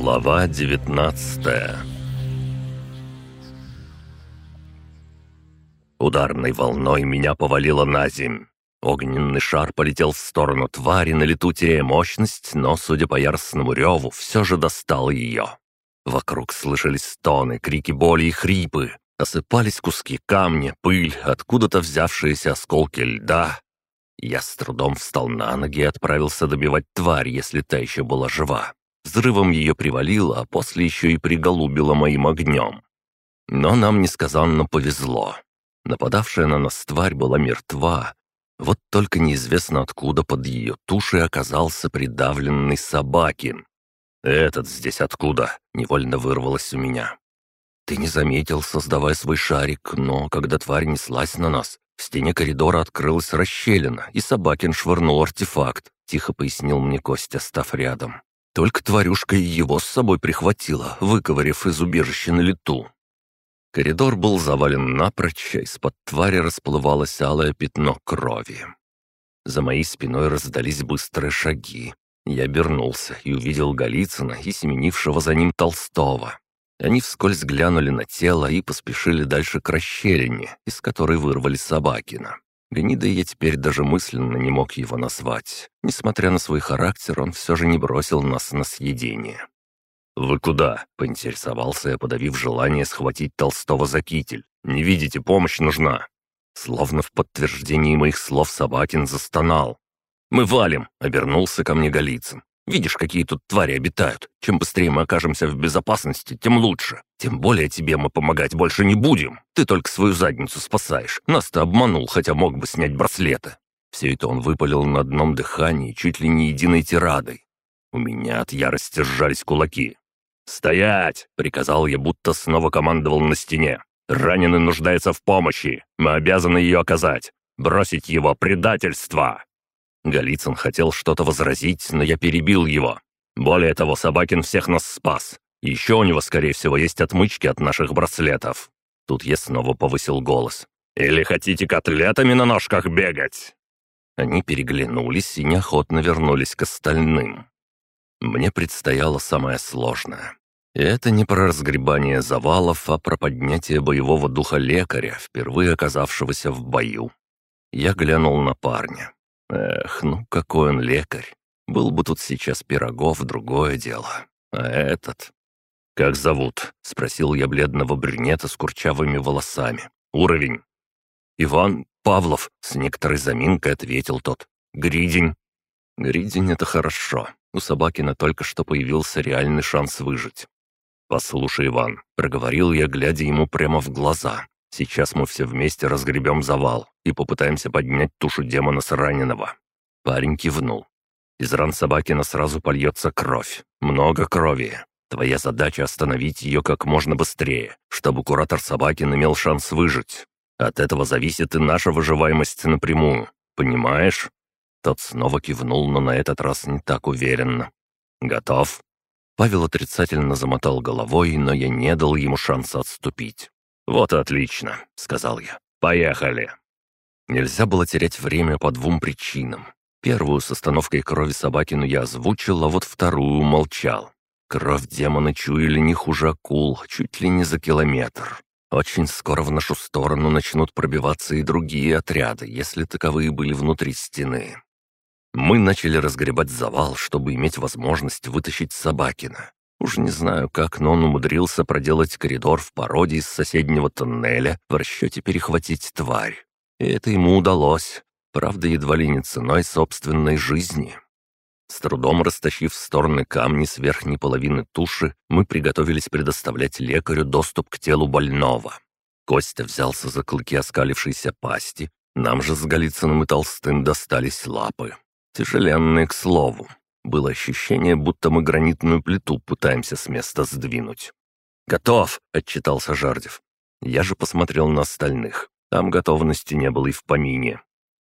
Глава 19 Ударной волной меня повалило на земь. Огненный шар полетел в сторону твари, на лету теряя мощность, но, судя по яростному реву, все же достал ее. Вокруг слышались стоны, крики боли и хрипы. Осыпались куски камня, пыль, откуда-то взявшиеся осколки льда. Я с трудом встал на ноги и отправился добивать тварь, если та еще была жива. Взрывом ее привалило, а после еще и приголубило моим огнем. Но нам несказанно повезло. Нападавшая на нас тварь была мертва. Вот только неизвестно откуда под ее тушей оказался придавленный Собакин. «Этот здесь откуда?» — невольно вырвалось у меня. «Ты не заметил, создавая свой шарик, но когда тварь неслась на нас, в стене коридора открылась расщелина, и Собакин швырнул артефакт», — тихо пояснил мне Костя, став рядом. Только тварюшка и его с собой прихватила, выковырив из убежища на лету. Коридор был завален напрочь, а из-под твари расплывалось алое пятно крови. За моей спиной раздались быстрые шаги. Я обернулся и увидел Голицына и семенившего за ним Толстого. Они вскользь глянули на тело и поспешили дальше к расщелине, из которой вырвали Собакина. Гнидой я теперь даже мысленно не мог его назвать. Несмотря на свой характер, он все же не бросил нас на съедение. «Вы куда?» — поинтересовался я, подавив желание схватить Толстого за китель. «Не видите, помощь нужна!» Словно в подтверждении моих слов Собакин застонал. «Мы валим!» — обернулся ко мне Голицын. Видишь, какие тут твари обитают. Чем быстрее мы окажемся в безопасности, тем лучше. Тем более тебе мы помогать больше не будем. Ты только свою задницу спасаешь. Нас ты обманул, хотя мог бы снять браслеты». Все это он выпалил на одном дыхании, чуть ли не единой тирадой. У меня от ярости сжались кулаки. «Стоять!» — приказал я, будто снова командовал на стене. «Раненый нуждается в помощи. Мы обязаны ее оказать. Бросить его предательство!» Голицын хотел что-то возразить, но я перебил его. Более того, Собакин всех нас спас. Еще у него, скорее всего, есть отмычки от наших браслетов. Тут я снова повысил голос. «Или хотите котлетами на ножках бегать?» Они переглянулись и неохотно вернулись к остальным. Мне предстояло самое сложное. И это не про разгребание завалов, а про поднятие боевого духа лекаря, впервые оказавшегося в бою. Я глянул на парня. Эх, ну какой он лекарь. Был бы тут сейчас Пирогов, другое дело. А этот... «Как зовут?» — спросил я бледного брюнета с курчавыми волосами. «Уровень?» «Иван Павлов», — с некоторой заминкой ответил тот. «Гридень». «Гридень — это хорошо. У Собакина только что появился реальный шанс выжить». «Послушай, Иван», — проговорил я, глядя ему прямо в глаза. Сейчас мы все вместе разгребем завал и попытаемся поднять тушу демона с раненого». Парень кивнул. «Из ран Собакина сразу польется кровь. Много крови. Твоя задача — остановить ее как можно быстрее, чтобы куратор Собакин имел шанс выжить. От этого зависит и наша выживаемость напрямую. Понимаешь?» Тот снова кивнул, но на этот раз не так уверенно. «Готов?» Павел отрицательно замотал головой, но я не дал ему шанса отступить. «Вот отлично», — сказал я. «Поехали». Нельзя было терять время по двум причинам. Первую с остановкой крови Собакину я озвучил, а вот вторую молчал. Кровь демона чуяли не хуже акул, чуть ли не за километр. Очень скоро в нашу сторону начнут пробиваться и другие отряды, если таковые были внутри стены. Мы начали разгребать завал, чтобы иметь возможность вытащить Собакина. Уж не знаю как, но он умудрился проделать коридор в породе из соседнего тоннеля, в расчете перехватить тварь. И это ему удалось, правда, едва ли не ценой собственной жизни. С трудом растащив в стороны камни с верхней половины туши, мы приготовились предоставлять лекарю доступ к телу больного. Костя взялся за клыки оскалившейся пасти, нам же с Голицыным и Толстым достались лапы. Тяжеленные, к слову. Было ощущение, будто мы гранитную плиту пытаемся с места сдвинуть. «Готов!» — отчитался Жардев. Я же посмотрел на остальных. Там готовности не было и в помине.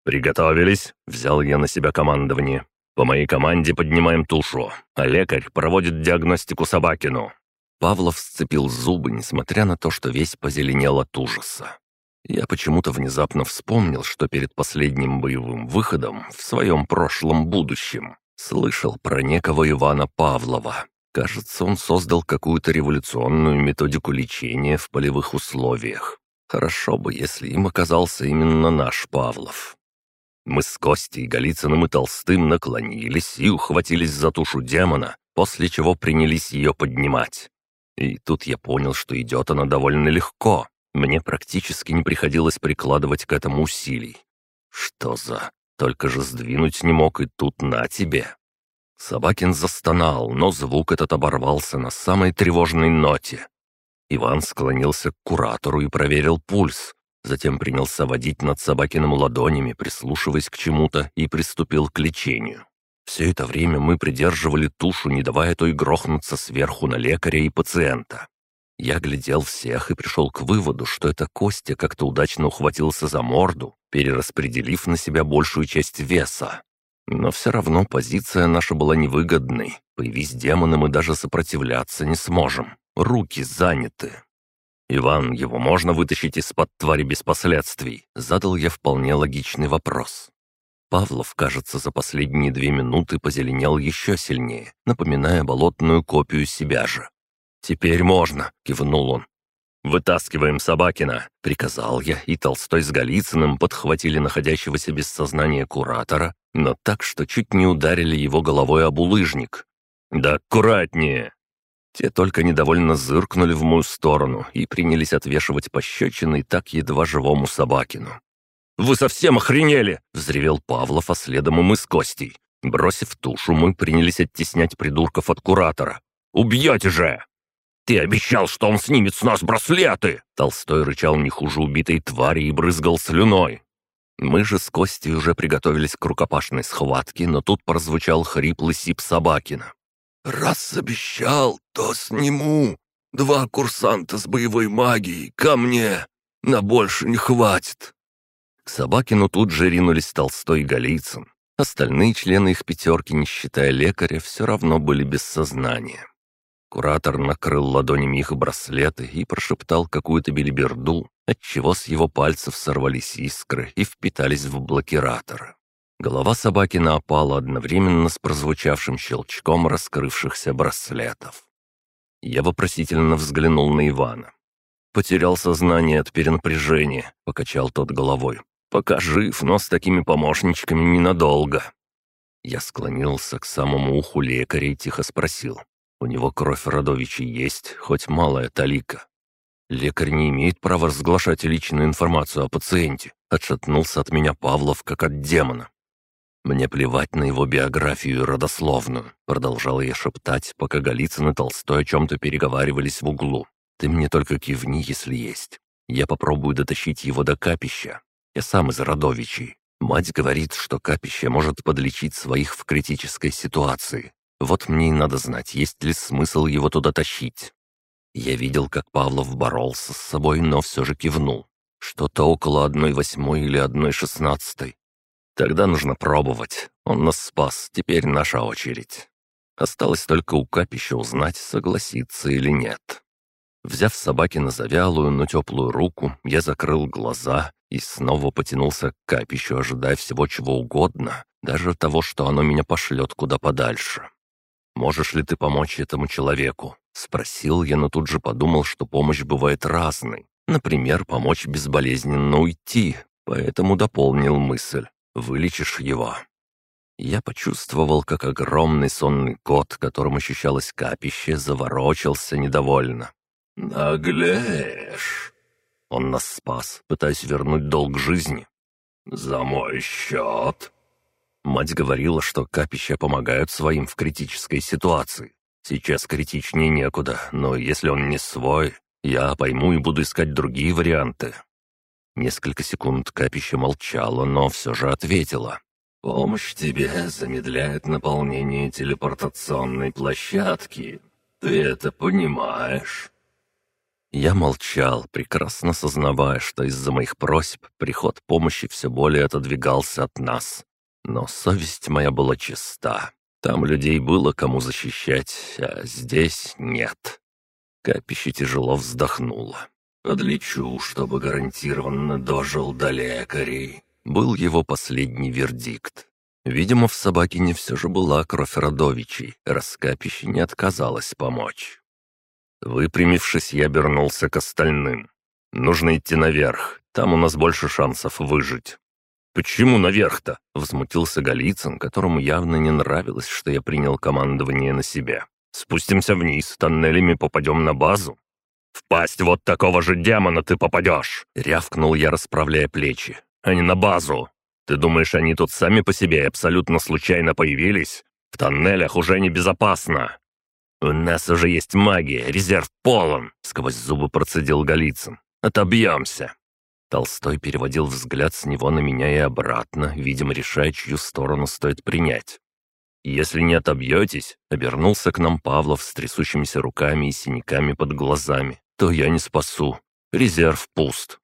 «Приготовились!» — взял я на себя командование. «По моей команде поднимаем тушу, а лекарь проводит диагностику Собакину». Павлов сцепил зубы, несмотря на то, что весь позеленел от ужаса. Я почему-то внезапно вспомнил, что перед последним боевым выходом в своем прошлом будущем Слышал про некого Ивана Павлова. Кажется, он создал какую-то революционную методику лечения в полевых условиях. Хорошо бы, если им оказался именно наш Павлов. Мы с Костей, Голицыным и Толстым наклонились и ухватились за тушу демона, после чего принялись ее поднимать. И тут я понял, что идет она довольно легко. Мне практически не приходилось прикладывать к этому усилий. Что за... Только же сдвинуть не мог, и тут на тебе. Собакин застонал, но звук этот оборвался на самой тревожной ноте. Иван склонился к куратору и проверил пульс. Затем принялся водить над Собакиным ладонями, прислушиваясь к чему-то, и приступил к лечению. Все это время мы придерживали тушу, не давая той грохнуться сверху на лекаря и пациента. Я глядел всех и пришел к выводу, что это Костя как-то удачно ухватился за морду, перераспределив на себя большую часть веса. Но все равно позиция наша была невыгодной. Появись демоны, мы даже сопротивляться не сможем. Руки заняты. «Иван, его можно вытащить из-под твари без последствий?» Задал я вполне логичный вопрос. Павлов, кажется, за последние две минуты позеленел еще сильнее, напоминая болотную копию себя же. «Теперь можно», — кивнул он. «Вытаскиваем Собакина», — приказал я, и Толстой с Голицыным подхватили находящегося без сознания куратора, но так, что чуть не ударили его головой об улыжник. «Да аккуратнее!» Те только недовольно зыркнули в мою сторону и принялись отвешивать пощечины так едва живому Собакину. «Вы совсем охренели!» — взревел Павлов, а следом мы с Костей. Бросив тушу, мы принялись оттеснять придурков от куратора. «Убьете же!» «Ты обещал, что он снимет с нас браслеты!» Толстой рычал не хуже убитой твари и брызгал слюной. Мы же с Костей уже приготовились к рукопашной схватке, но тут прозвучал хриплый сип Собакина. «Раз обещал, то сниму. Два курсанта с боевой магией ко мне. На больше не хватит». К Собакину тут же ринулись Толстой и Голицын. Остальные члены их пятерки, не считая лекаря, все равно были без сознания. Куратор накрыл ладонями их браслеты и прошептал какую-то белиберду, отчего с его пальцев сорвались искры и впитались в блокиратор. Голова собаки опала одновременно с прозвучавшим щелчком раскрывшихся браслетов. Я вопросительно взглянул на Ивана. «Потерял сознание от перенапряжения», — покачал тот головой. «Пока жив, но с такими помощничками ненадолго». Я склонился к самому уху лекаря и тихо спросил. «У него кровь родовичей есть, хоть малая талика». «Лекарь не имеет права разглашать личную информацию о пациенте», — отшатнулся от меня Павлов, как от демона. «Мне плевать на его биографию родословную», — продолжал я шептать, пока Голицын и Толстой о чем-то переговаривались в углу. «Ты мне только кивни, если есть. Я попробую дотащить его до капища. Я сам из Родовичей. Мать говорит, что капище может подлечить своих в критической ситуации. Вот мне и надо знать, есть ли смысл его туда тащить». Я видел, как Павлов боролся с собой, но все же кивнул. Что-то около одной восьмой или одной шестнадцатой. Тогда нужно пробовать. Он нас спас, теперь наша очередь. Осталось только у капища узнать, согласится или нет. Взяв собаки на завялую, но теплую руку, я закрыл глаза и снова потянулся к капищу, ожидая всего чего угодно, даже того, что оно меня пошлет куда подальше. «Можешь ли ты помочь этому человеку?» — спросил я, но тут же подумал, что помощь бывает разной. Например, помочь безболезненно уйти, поэтому дополнил мысль. Вылечишь его». Я почувствовал, как огромный сонный кот, которым ощущалось капище, заворочился недовольно. «Наглеешь!» Он нас спас, пытаясь вернуть долг жизни. «За мой счет!» Мать говорила, что капища помогают своим в критической ситуации. Сейчас критичнее некуда, но если он не свой, я пойму и буду искать другие варианты. Несколько секунд капище молчало, но все же ответила. «Помощь тебе замедляет наполнение телепортационной площадки. Ты это понимаешь?» Я молчал, прекрасно сознавая, что из-за моих просьб приход помощи все более отодвигался от нас. Но совесть моя была чиста. Там людей было кому защищать, а здесь нет. Капище тяжело вздохнуло. Подлечу, чтобы гарантированно дожил до лекарей», — был его последний вердикт. Видимо, в Собакине все же была кровь родовичей, раскапище не отказалась помочь. Выпрямившись, я обернулся к остальным. «Нужно идти наверх, там у нас больше шансов выжить». «Почему наверх-то?» — возмутился Голицын, которому явно не нравилось, что я принял командование на себя. «Спустимся вниз, тоннелями попадем на базу». «В пасть вот такого же демона ты попадешь!» — рявкнул я, расправляя плечи. «А не на базу! Ты думаешь, они тут сами по себе абсолютно случайно появились? В тоннелях уже небезопасно!» «У нас уже есть магия, резерв полон!» — сквозь зубы процедил Голицын. «Отобьемся!» Толстой переводил взгляд с него на меня и обратно, видимо, решая, чью сторону стоит принять. «Если не отобьетесь», — обернулся к нам Павлов с трясущимися руками и синяками под глазами, «то я не спасу. Резерв пуст.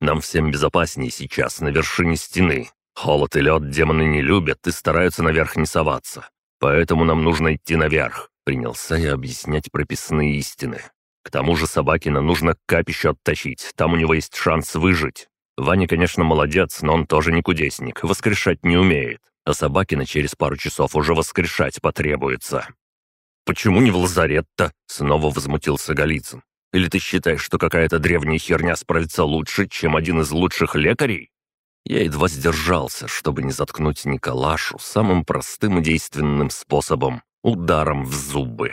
Нам всем безопаснее сейчас на вершине стены. Холод и лед демоны не любят и стараются наверх не соваться. Поэтому нам нужно идти наверх», — принялся я объяснять прописные истины. К тому же Собакина нужно к капищу оттащить, там у него есть шанс выжить. Ваня, конечно, молодец, но он тоже не кудесник, воскрешать не умеет. А Собакина через пару часов уже воскрешать потребуется. «Почему не в лазарет-то?» — снова возмутился Голицын. «Или ты считаешь, что какая-то древняя херня справится лучше, чем один из лучших лекарей?» Я едва сдержался, чтобы не заткнуть Николашу самым простым и действенным способом — ударом в зубы.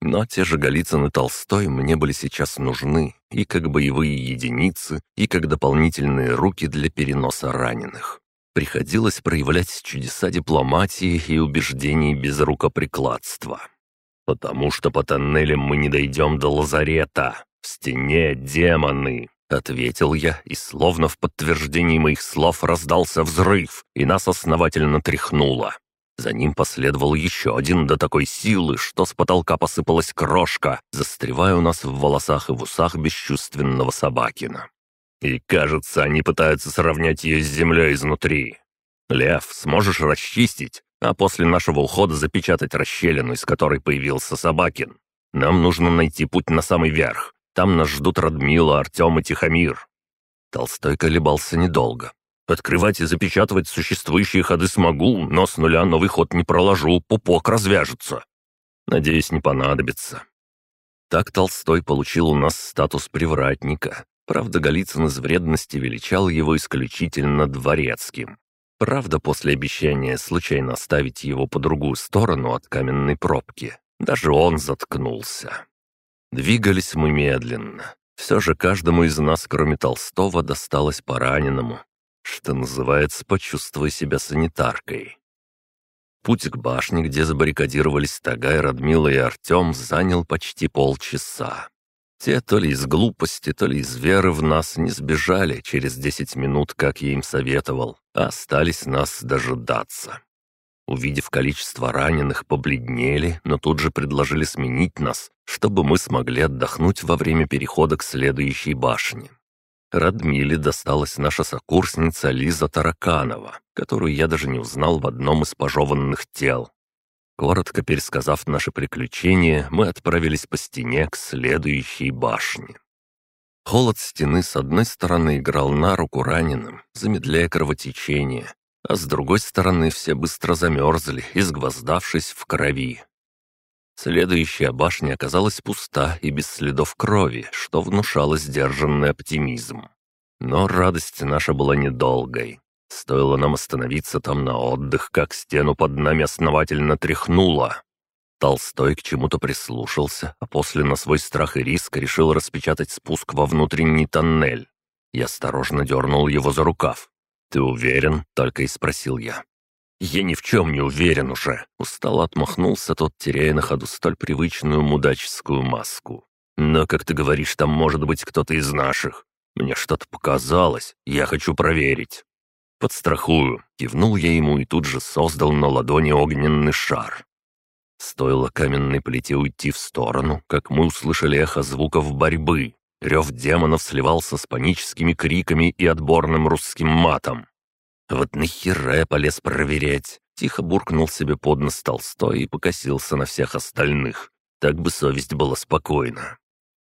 Но те же Голицын и Толстой мне были сейчас нужны и как боевые единицы, и как дополнительные руки для переноса раненых. Приходилось проявлять чудеса дипломатии и убеждений без рукоприкладства. «Потому что по тоннелям мы не дойдем до лазарета. В стене демоны!» — ответил я, и словно в подтверждении моих слов раздался взрыв, и нас основательно тряхнуло. За ним последовал еще один до такой силы, что с потолка посыпалась крошка, застревая у нас в волосах и в усах бесчувственного собакина. И, кажется, они пытаются сравнять ее с землей изнутри. Лев, сможешь расчистить, а после нашего ухода запечатать расщелину, из которой появился Собакин. Нам нужно найти путь на самый верх. Там нас ждут Радмила, Артем и Тихомир». Толстой колебался недолго. Открывать и запечатывать существующие ходы смогу, но с нуля новый ход не проложу, пупок развяжется. Надеюсь, не понадобится. Так Толстой получил у нас статус привратника. Правда, Голицын из вредности величал его исключительно дворецким. Правда, после обещания случайно оставить его по другую сторону от каменной пробки, даже он заткнулся. Двигались мы медленно. Все же каждому из нас, кроме Толстого, досталось по раненому, что называется, почувствуй себя санитаркой. Путь к башне, где забаррикадировались Тагай, Радмила и Артем, занял почти полчаса. Те то ли из глупости, то ли из веры в нас не сбежали через десять минут, как я им советовал, а остались нас дожидаться. Увидев количество раненых, побледнели, но тут же предложили сменить нас, чтобы мы смогли отдохнуть во время перехода к следующей башне. Радмиле досталась наша сокурсница Лиза Тараканова, которую я даже не узнал в одном из пожеванных тел. Коротко пересказав наши приключения, мы отправились по стене к следующей башне. Холод стены с одной стороны играл на руку раненым, замедляя кровотечение, а с другой стороны все быстро замерзли, изгвоздавшись в крови. Следующая башня оказалась пуста и без следов крови, что внушало сдержанный оптимизм. Но радость наша была недолгой. Стоило нам остановиться там на отдых, как стену под нами основательно тряхнуло. Толстой к чему-то прислушался, а после на свой страх и риск решил распечатать спуск во внутренний тоннель. Я осторожно дернул его за рукав. «Ты уверен?» — только и спросил я. «Я ни в чем не уверен уже», — устало отмахнулся тот, теряя на ходу столь привычную мудаческую маску. «Но, как ты говоришь, там может быть кто-то из наших. Мне что-то показалось, я хочу проверить». «Подстрахую», — кивнул я ему и тут же создал на ладони огненный шар. Стоило каменной плите уйти в сторону, как мы услышали эхо звуков борьбы. Рев демонов сливался с паническими криками и отборным русским матом. «Вот нахера я полез проверять?» Тихо буркнул себе под нос Толстой и покосился на всех остальных. Так бы совесть была спокойна.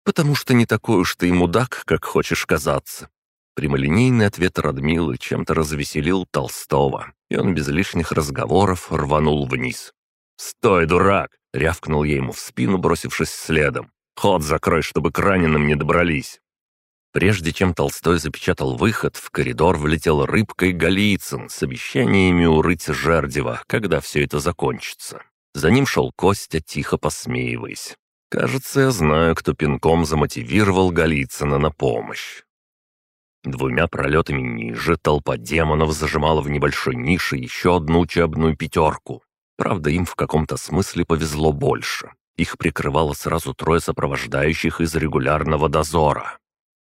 «Потому что не такой уж ты и мудак, как хочешь казаться». Прямолинейный ответ Радмилы чем-то развеселил Толстого, и он без лишних разговоров рванул вниз. «Стой, дурак!» — рявкнул я ему в спину, бросившись следом. «Ход закрой, чтобы к раненым не добрались!» Прежде чем Толстой запечатал выход, в коридор влетел рыбкой Голицын с обещаниями урыть Жердева, когда все это закончится. За ним шел Костя, тихо посмеиваясь. Кажется, я знаю, кто пинком замотивировал Голицына на помощь. Двумя пролетами ниже толпа демонов зажимала в небольшой нише еще одну учебную пятерку. Правда, им в каком-то смысле повезло больше. Их прикрывало сразу трое сопровождающих из регулярного дозора.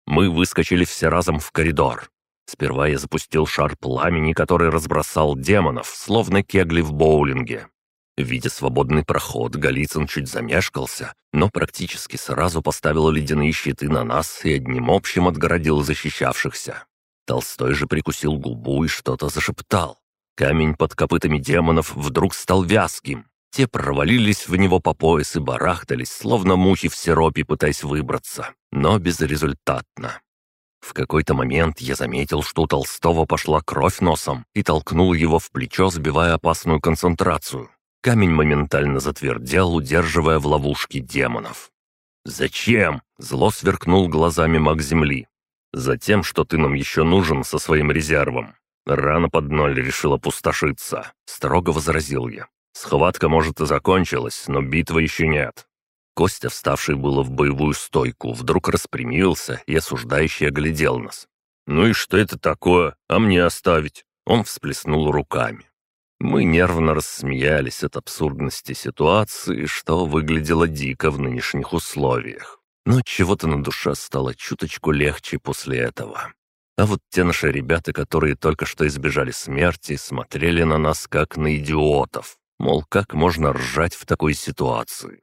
Мы выскочили все разом в коридор. Сперва я запустил шар пламени, который разбросал демонов, словно кегли в боулинге. Видя свободный проход, Голицын чуть замешкался, но практически сразу поставил ледяные щиты на нас и одним общим отгородил защищавшихся. Толстой же прикусил губу и что-то зашептал. Камень под копытами демонов вдруг стал вязким. Те провалились в него по пояс и барахтались, словно мухи в сиропе, пытаясь выбраться, но безрезультатно. В какой-то момент я заметил, что у Толстого пошла кровь носом и толкнул его в плечо, сбивая опасную концентрацию. Камень моментально затвердел, удерживая в ловушке демонов. «Зачем?» — зло сверкнул глазами маг Земли. «Затем, что ты нам еще нужен со своим резервом. Рано под ноль решил опустошиться», — строго возразил я. «Схватка, может, и закончилась, но битвы еще нет». Костя, вставший было в боевую стойку, вдруг распрямился и осуждающе оглядел нас. «Ну и что это такое? А мне оставить?» Он всплеснул руками. Мы нервно рассмеялись от абсурдности ситуации, что выглядело дико в нынешних условиях. Но чего-то на душе стало чуточку легче после этого. А вот те наши ребята, которые только что избежали смерти, смотрели на нас как на идиотов. Мол, как можно ржать в такой ситуации?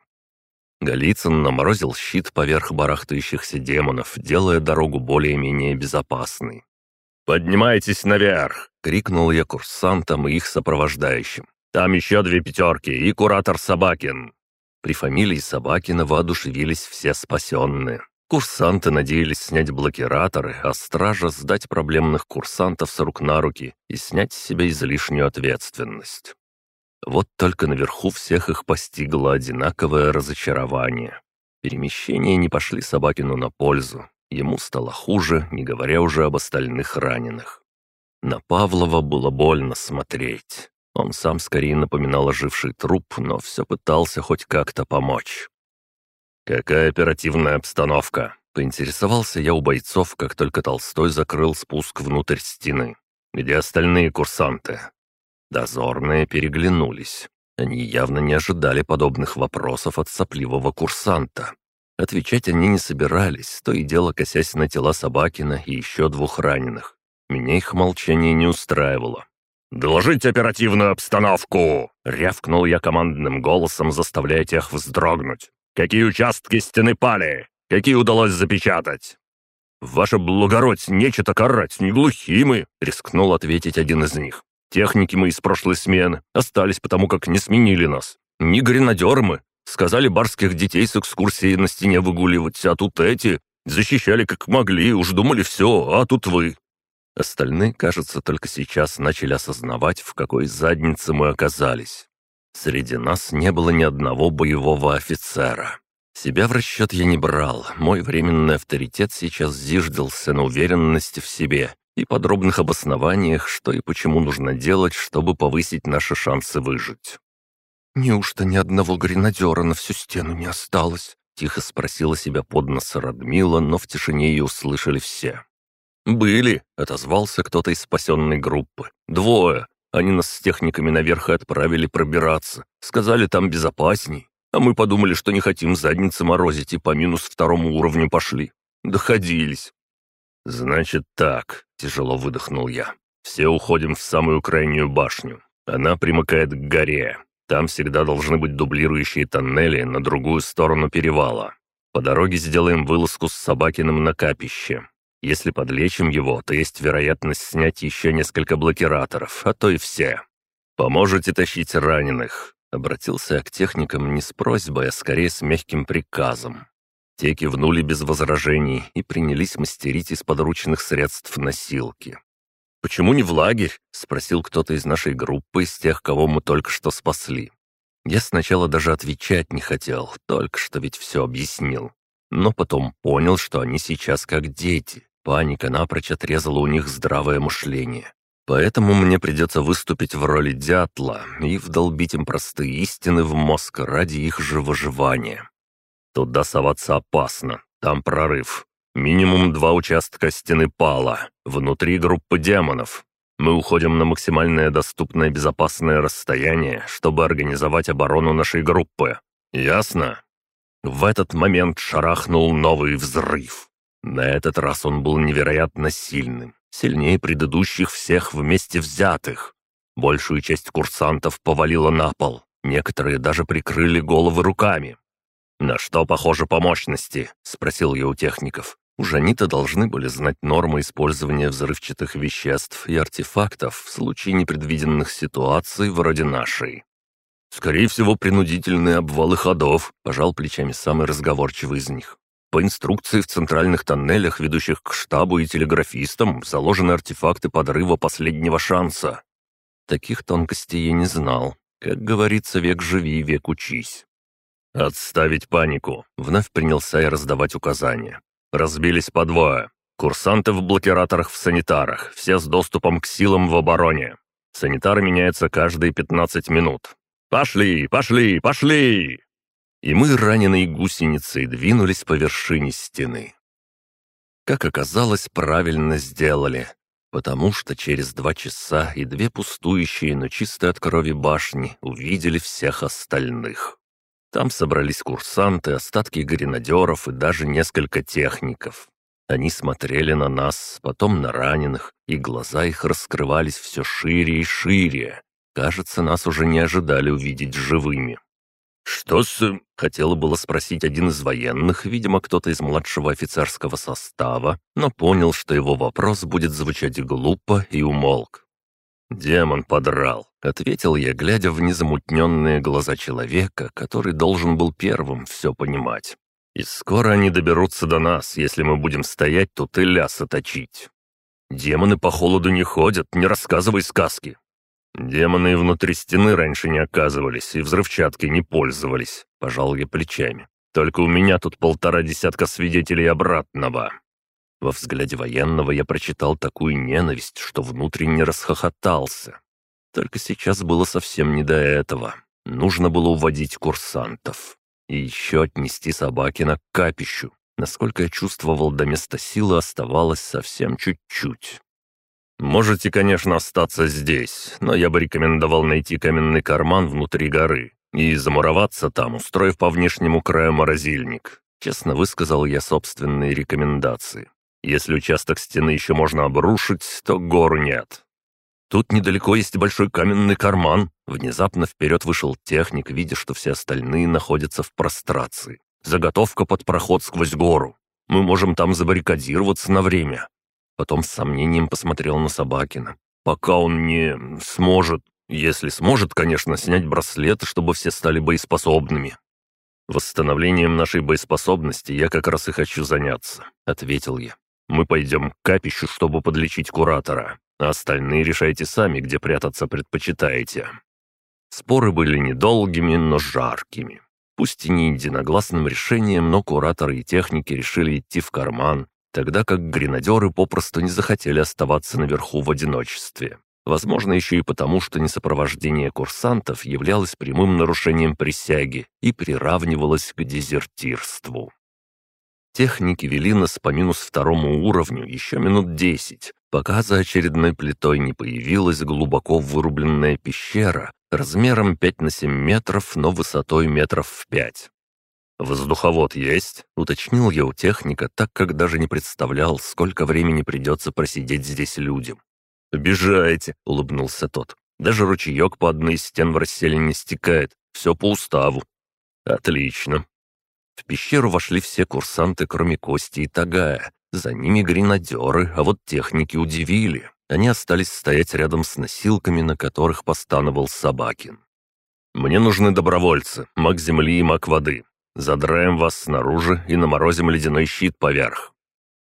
Голицын наморозил щит поверх барахтающихся демонов, делая дорогу более-менее безопасной. «Поднимайтесь наверх!» — крикнул я курсантам и их сопровождающим. «Там еще две пятерки и куратор Собакин!» При фамилии Собакина воодушевились все спасенные. Курсанты надеялись снять блокираторы, а стража сдать проблемных курсантов с рук на руки и снять с себя излишнюю ответственность. Вот только наверху всех их постигло одинаковое разочарование. Перемещения не пошли Собакину на пользу, Ему стало хуже, не говоря уже об остальных раненых. На Павлова было больно смотреть. Он сам скорее напоминал оживший труп, но все пытался хоть как-то помочь. «Какая оперативная обстановка?» — поинтересовался я у бойцов, как только Толстой закрыл спуск внутрь стены. «Где остальные курсанты?» Дозорные переглянулись. Они явно не ожидали подобных вопросов от сопливого курсанта. Отвечать они не собирались, то и дело косясь на тела Собакина и еще двух раненых. Меня их молчание не устраивало. «Доложить оперативную обстановку!» — рявкнул я командным голосом, заставляя тех вздрогнуть. «Какие участки стены пали? Какие удалось запечатать?» «Ваше благородь, нечего карать, не глухи мы!» — рискнул ответить один из них. «Техники мы из прошлой смены остались потому, как не сменили нас. Не гренадеры мы, Сказали барских детей с экскурсией на стене выгуливать, а тут эти. Защищали как могли, уж думали все, а тут вы». Остальные, кажется, только сейчас начали осознавать, в какой заднице мы оказались. Среди нас не было ни одного боевого офицера. Себя в расчет я не брал, мой временный авторитет сейчас зиждался на уверенности в себе и подробных обоснованиях, что и почему нужно делать, чтобы повысить наши шансы выжить. «Неужто ни одного гренадера на всю стену не осталось?» — тихо спросила себя под нос Радмила, но в тишине ее услышали все. «Были», — отозвался кто-то из спасенной группы. «Двое. Они нас с техниками наверх и отправили пробираться. Сказали, там безопасней. А мы подумали, что не хотим задницы морозить, и по минус второму уровню пошли. Доходились». «Значит так», — тяжело выдохнул я. «Все уходим в самую крайнюю башню. Она примыкает к горе. Там всегда должны быть дублирующие тоннели на другую сторону перевала. По дороге сделаем вылазку с Собакиным на капище. Если подлечим его, то есть вероятность снять еще несколько блокираторов, а то и все. Поможете тащить раненых?» Обратился я к техникам не с просьбой, а скорее с мягким приказом. Те кивнули без возражений и принялись мастерить из подручных средств носилки. «Почему не в лагерь?» — спросил кто-то из нашей группы, из тех, кого мы только что спасли. Я сначала даже отвечать не хотел, только что ведь все объяснил. Но потом понял, что они сейчас как дети. Паника напрочь отрезала у них здравое мышление. Поэтому мне придется выступить в роли дятла и вдолбить им простые истины в мозг ради их же выживания. Туда соваться опасно, там прорыв. Минимум два участка стены пала, внутри группы демонов. Мы уходим на максимальное доступное безопасное расстояние, чтобы организовать оборону нашей группы. Ясно? В этот момент шарахнул новый взрыв. На этот раз он был невероятно сильным, сильнее предыдущих всех вместе взятых. Большую часть курсантов повалило на пол, некоторые даже прикрыли головы руками. «На что похоже по мощности?» — спросил я у техников. Уж они-то должны были знать нормы использования взрывчатых веществ и артефактов в случае непредвиденных ситуаций вроде нашей. «Скорее всего, принудительные обвалы ходов», — пожал плечами самый разговорчивый из них. По инструкции в центральных тоннелях, ведущих к штабу и телеграфистам, заложены артефакты подрыва последнего шанса. Таких тонкостей я не знал. Как говорится, век живи, век учись. «Отставить панику!» — вновь принялся я раздавать указания. Разбились по двое. Курсанты в блокираторах в санитарах, все с доступом к силам в обороне. Санитары меняются каждые 15 минут. «Пошли, пошли, пошли!» и мы, раненые гусеницей, двинулись по вершине стены. Как оказалось, правильно сделали, потому что через два часа и две пустующие, но чистые от крови башни увидели всех остальных. Там собрались курсанты, остатки гренадеров и даже несколько техников. Они смотрели на нас, потом на раненых, и глаза их раскрывались все шире и шире. Кажется, нас уже не ожидали увидеть живыми. «Что с...» — хотела было спросить один из военных, видимо, кто-то из младшего офицерского состава, но понял, что его вопрос будет звучать глупо и умолк. «Демон подрал», — ответил я, глядя в незамутненные глаза человека, который должен был первым все понимать. «И скоро они доберутся до нас, если мы будем стоять тут и лясы точить. Демоны по холоду не ходят, не рассказывай сказки. «Демоны и внутри стены раньше не оказывались и взрывчаткой не пользовались», — пожал я плечами. «Только у меня тут полтора десятка свидетелей обратного». Во взгляде военного я прочитал такую ненависть, что внутренне расхохотался. Только сейчас было совсем не до этого. Нужно было уводить курсантов. И еще отнести Собакина к капищу. Насколько я чувствовал, до места силы оставалось совсем чуть-чуть. «Можете, конечно, остаться здесь, но я бы рекомендовал найти каменный карман внутри горы и замуроваться там, устроив по внешнему краю морозильник». Честно высказал я собственные рекомендации. Если участок стены еще можно обрушить, то гору нет. Тут недалеко есть большой каменный карман. Внезапно вперед вышел техник, видя, что все остальные находятся в прострации. Заготовка под проход сквозь гору. Мы можем там забаррикадироваться на время. Потом с сомнением посмотрел на Собакина. «Пока он не сможет, если сможет, конечно, снять браслеты, чтобы все стали боеспособными». «Восстановлением нашей боеспособности я как раз и хочу заняться», — ответил я. «Мы пойдем к капищу, чтобы подлечить куратора, а остальные решайте сами, где прятаться предпочитаете». Споры были недолгими, но жаркими. Пусть и не единогласным решением, но кураторы и техники решили идти в карман, тогда как гренадеры попросту не захотели оставаться наверху в одиночестве. Возможно, еще и потому, что несопровождение курсантов являлось прямым нарушением присяги и приравнивалось к дезертирству. Техники вели нас по минус второму уровню еще минут десять, пока за очередной плитой не появилась глубоко вырубленная пещера размером 5 на 7 метров, но высотой метров в 5. «Воздуховод есть?» — уточнил я у техника, так как даже не представлял, сколько времени придется просидеть здесь людям. «Обижаете», — улыбнулся тот. «Даже ручеек по одной из стен в расселине стекает. Все по уставу». «Отлично». В пещеру вошли все курсанты, кроме Кости и Тагая. За ними гренадеры, а вот техники удивили. Они остались стоять рядом с носилками, на которых постановал Собакин. «Мне нужны добровольцы, маг земли и маг воды. Задраем вас снаружи и наморозим ледяной щит поверх».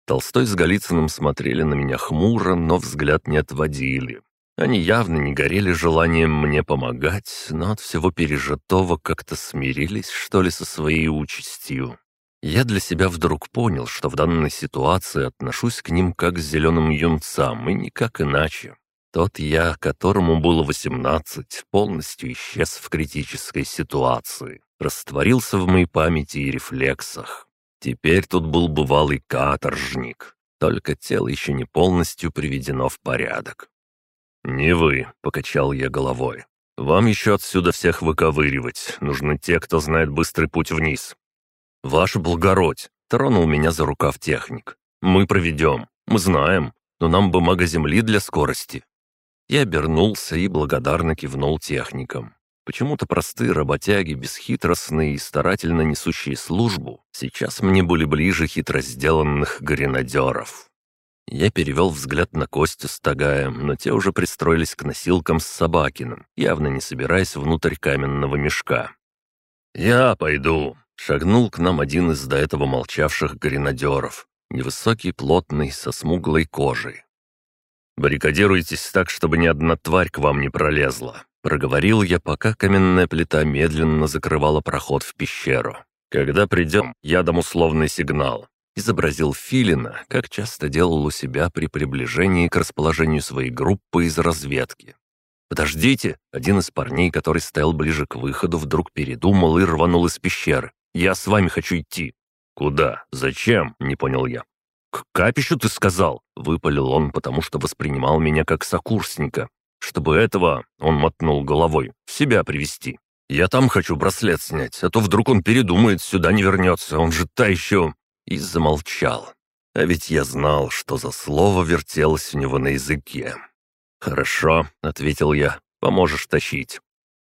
Толстой с Голицыным смотрели на меня хмуро, но взгляд не отводили. Они явно не горели желанием мне помогать, но от всего пережитого как-то смирились, что ли, со своей участью. Я для себя вдруг понял, что в данной ситуации отношусь к ним как к зеленым юнцам, и никак иначе. Тот я, которому было восемнадцать, полностью исчез в критической ситуации, растворился в моей памяти и рефлексах. Теперь тут был бывалый каторжник, только тело еще не полностью приведено в порядок. «Не вы», — покачал я головой. «Вам еще отсюда всех выковыривать. Нужны те, кто знает быстрый путь вниз». «Ваше благородь», — тронул меня за рукав техник. «Мы проведем. Мы знаем. Но нам бы мага земли для скорости. Я обернулся и благодарно кивнул техникам. Почему-то простые работяги, бесхитростные и старательно несущие службу, сейчас мне были ближе хитро сделанных гренадеров. Я перевел взгляд на Костю с Тагаем, но те уже пристроились к носилкам с Собакиным, явно не собираясь внутрь каменного мешка. «Я пойду», — шагнул к нам один из до этого молчавших гренадеров, невысокий, плотный, со смуглой кожей. «Баррикадируйтесь так, чтобы ни одна тварь к вам не пролезла», — проговорил я, пока каменная плита медленно закрывала проход в пещеру. «Когда придем, я дам условный сигнал». Изобразил Филина, как часто делал у себя при приближении к расположению своей группы из разведки. «Подождите!» Один из парней, который стоял ближе к выходу, вдруг передумал и рванул из пещеры. «Я с вами хочу идти». «Куда? Зачем?» — не понял я. «К капищу ты сказал?» — выпалил он, потому что воспринимал меня как сокурсника. «Чтобы этого...» — он мотнул головой. «В себя привести. Я там хочу браслет снять, а то вдруг он передумает, сюда не вернется, он же та еще...» И замолчал. А ведь я знал, что за слово вертелось у него на языке. «Хорошо», — ответил я, — «поможешь тащить».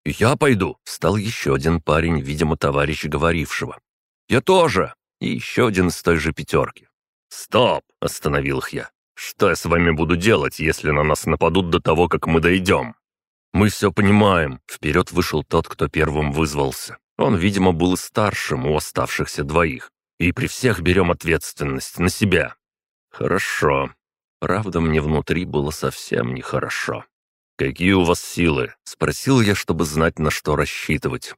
«Я пойду», — встал еще один парень, видимо, товарищ говорившего. «Я тоже!» И еще один из той же пятерки. «Стоп!» — остановил их я. «Что я с вами буду делать, если на нас нападут до того, как мы дойдем?» «Мы все понимаем», — вперед вышел тот, кто первым вызвался. Он, видимо, был старшим у оставшихся двоих. «И при всех берем ответственность на себя». «Хорошо. Правда, мне внутри было совсем нехорошо». «Какие у вас силы?» — спросил я, чтобы знать, на что рассчитывать.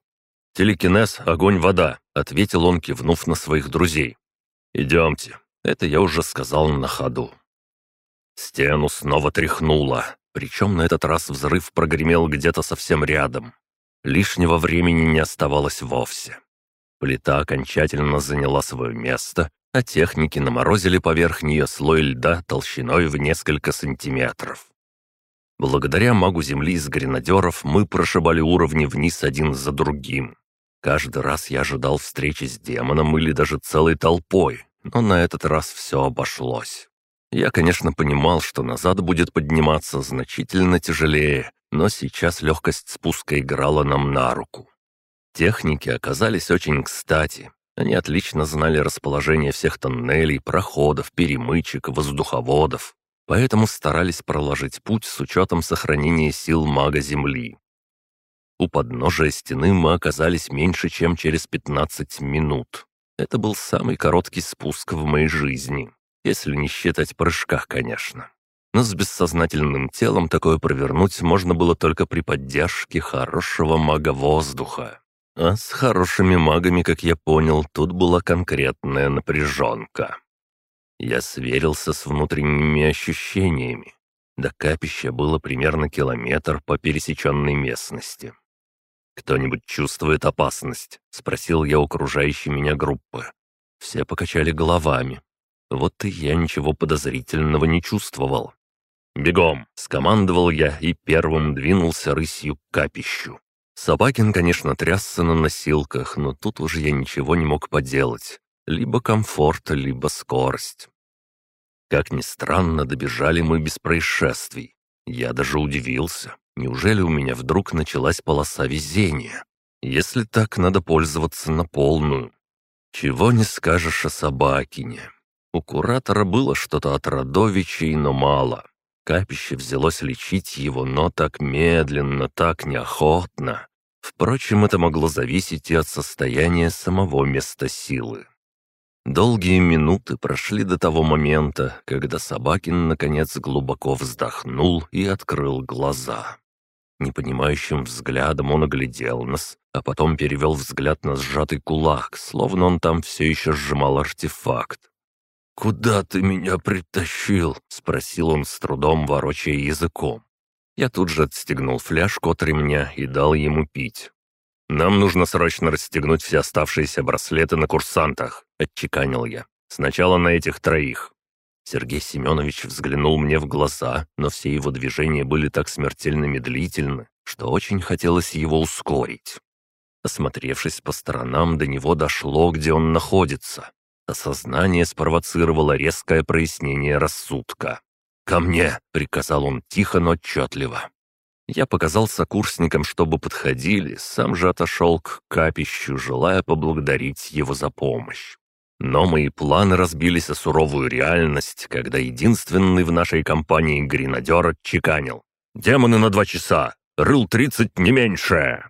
«Телекинез, огонь, вода», — ответил он, кивнув на своих друзей. «Идемте, это я уже сказал на ходу. Стену снова тряхнуло, причем на этот раз взрыв прогремел где-то совсем рядом. Лишнего времени не оставалось вовсе. Плита окончательно заняла свое место, а техники наморозили поверх нее слой льда толщиной в несколько сантиметров. Благодаря магу земли из гренадеров мы прошибали уровни вниз один за другим. Каждый раз я ожидал встречи с демоном или даже целой толпой, но на этот раз все обошлось. Я, конечно, понимал, что назад будет подниматься значительно тяжелее, но сейчас легкость спуска играла нам на руку. Техники оказались очень кстати. Они отлично знали расположение всех тоннелей, проходов, перемычек, воздуховодов, поэтому старались проложить путь с учетом сохранения сил мага Земли. У подножия стены мы оказались меньше, чем через 15 минут. Это был самый короткий спуск в моей жизни, если не считать прыжках, конечно. Но с бессознательным телом такое провернуть можно было только при поддержке хорошего мага воздуха. А с хорошими магами, как я понял, тут была конкретная напряженка. Я сверился с внутренними ощущениями. До капища было примерно километр по пересеченной местности. «Кто-нибудь чувствует опасность?» — спросил я окружающей меня группы. Все покачали головами. Вот и я ничего подозрительного не чувствовал. «Бегом!» — скомандовал я и первым двинулся рысью к капищу. Собакин, конечно, трясся на носилках, но тут уже я ничего не мог поделать. Либо комфорт, либо скорость. Как ни странно, добежали мы без происшествий. Я даже удивился. Неужели у меня вдруг началась полоса везения? Если так, надо пользоваться на полную. Чего не скажешь о собакине. У куратора было что-то от родовичей, но мало. Капище взялось лечить его, но так медленно, так неохотно. Впрочем, это могло зависеть и от состояния самого места силы. Долгие минуты прошли до того момента, когда Собакин наконец глубоко вздохнул и открыл глаза. Непонимающим взглядом он оглядел нас, а потом перевел взгляд на сжатый кулак, словно он там все еще сжимал артефакт. «Куда ты меня притащил?» — спросил он с трудом, ворочая языком. Я тут же отстегнул фляжку от ремня и дал ему пить. «Нам нужно срочно расстегнуть все оставшиеся браслеты на курсантах», — отчеканил я. «Сначала на этих троих». Сергей Семенович взглянул мне в глаза, но все его движения были так смертельно медлительны, что очень хотелось его ускорить. Осмотревшись по сторонам, до него дошло, где он находится. Осознание спровоцировало резкое прояснение рассудка. «Ко мне!» — приказал он тихо, но отчетливо. Я показал сокурсникам, чтобы подходили, сам же отошел к капищу, желая поблагодарить его за помощь. Но мои планы разбились о суровую реальность, когда единственный в нашей компании гренадер отчеканил. «Демоны на два часа! Рыл тридцать не меньше!»